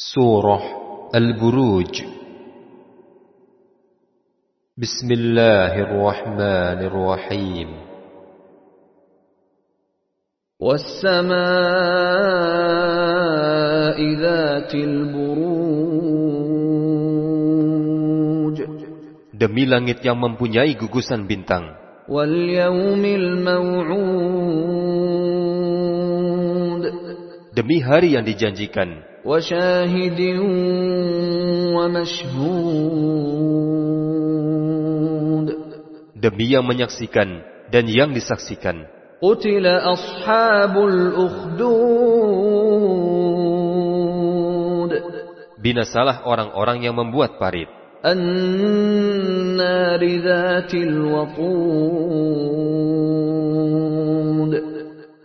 سورة البروج بسم الله الرحمن الرحيم والسماء ذات البروج Demi langit yang mempunyai gugusan bintang واليوم الموعود Demi hari yang dijanjikan وشاهد ومشهود Demi yang menyaksikan dan yang disaksikan قتل أصحاب الأخدود Binasalah orang-orang yang membuat parit النار ذات الوقود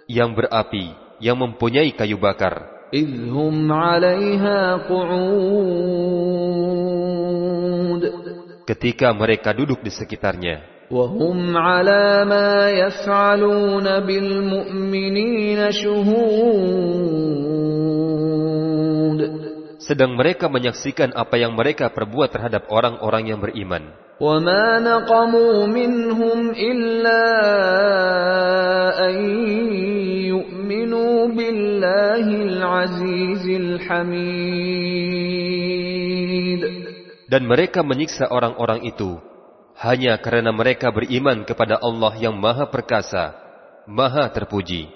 Yang berapi, yang mempunyai kayu bakar إذ هم عليها قعود Ketika mereka duduk di sekitarnya وهم على ما يفعلون بالمؤمنين شهود Sedang mereka menyaksikan apa yang mereka perbuat terhadap orang-orang yang beriman وما نقموا منهم إلا أن dan mereka menyiksa orang-orang itu hanya karena mereka beriman kepada Allah yang Maha Perkasa, Maha Terpuji.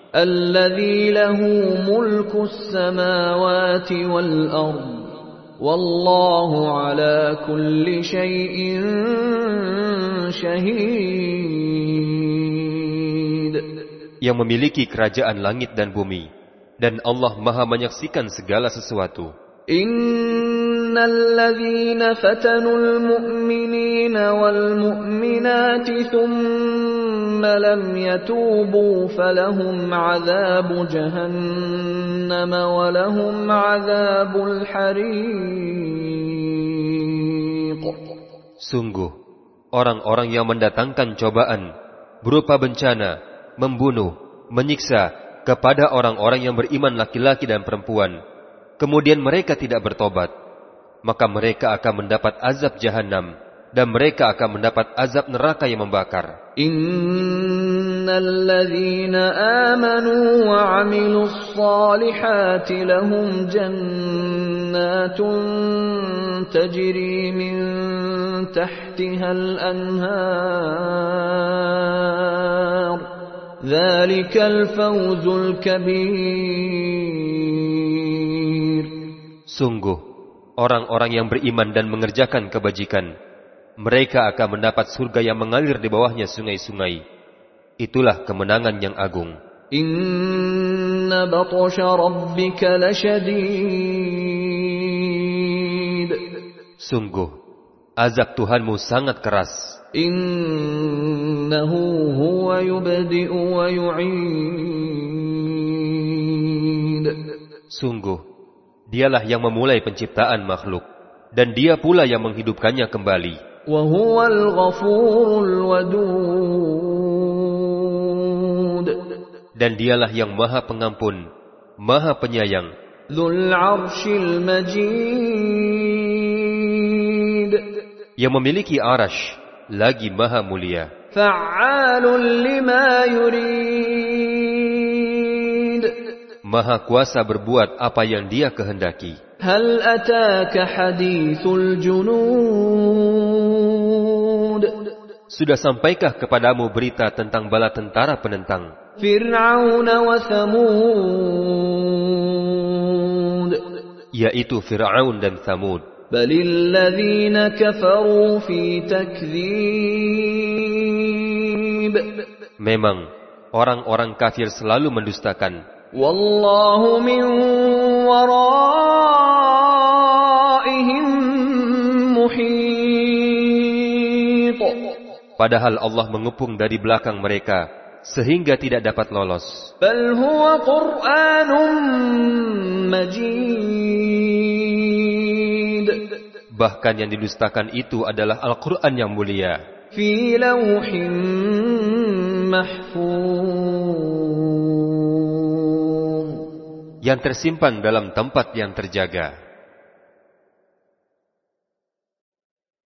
Wallahu ala kulli. Yang memiliki kerajaan langit dan bumi dan Allah Maha menyaksikan segala sesuatu. Innalladzina fatanul mu'minina wal mu'minati thumma lam yatubu falahum 'adzabu jahannam wa lahum 'adzabul. Sungguh orang-orang yang mendatangkan cobaan berupa bencana, membunuh, menyiksa kepada orang-orang yang beriman laki-laki dan perempuan, kemudian mereka tidak bertobat, maka mereka akan mendapat azab jahanam dan mereka akan mendapat azab neraka yang membakar. Innalladzina amanu wa 'amilus lahum tajri min tahtiha anhar. ذلك الفوز الكبير Sungguh, orang-orang yang beriman dan mengerjakan kebajikan, mereka akan mendapat surga yang mengalir di bawahnya sungai-sungai. Itulah kemenangan yang agung. إن بطش ربك لشديد Sungguh, Azab Tuhanmu sangat keras. Innahu huwa yubdi'u wa yu'id. Sungguh, dialah yang memulai penciptaan makhluk, dan dia pula yang menghidupkannya kembali. Dan dialah yang maha pengampun, maha penyayang. Dhul arshil majid yang memiliki arash lagi maha mulia. Maha kuasa berbuat apa yang dia kehendaki. Sudah sampaikah kepadamu berita tentang bala tentara penentang? Fir'aun wa Thamud. Yaitu Fir'aun dan Thamud. بل الذين كفروا في تكذيب Memang, orang-orang kafir selalu mendustakan. والله من ورائهم محيط Padahal Allah mengepung dari belakang mereka, sehingga tidak dapat lolos. بل هو قرآن مجيد Bahkan yang didustakan itu adalah Al-Quran yang mulia. Yang tersimpan dalam tempat yang terjaga.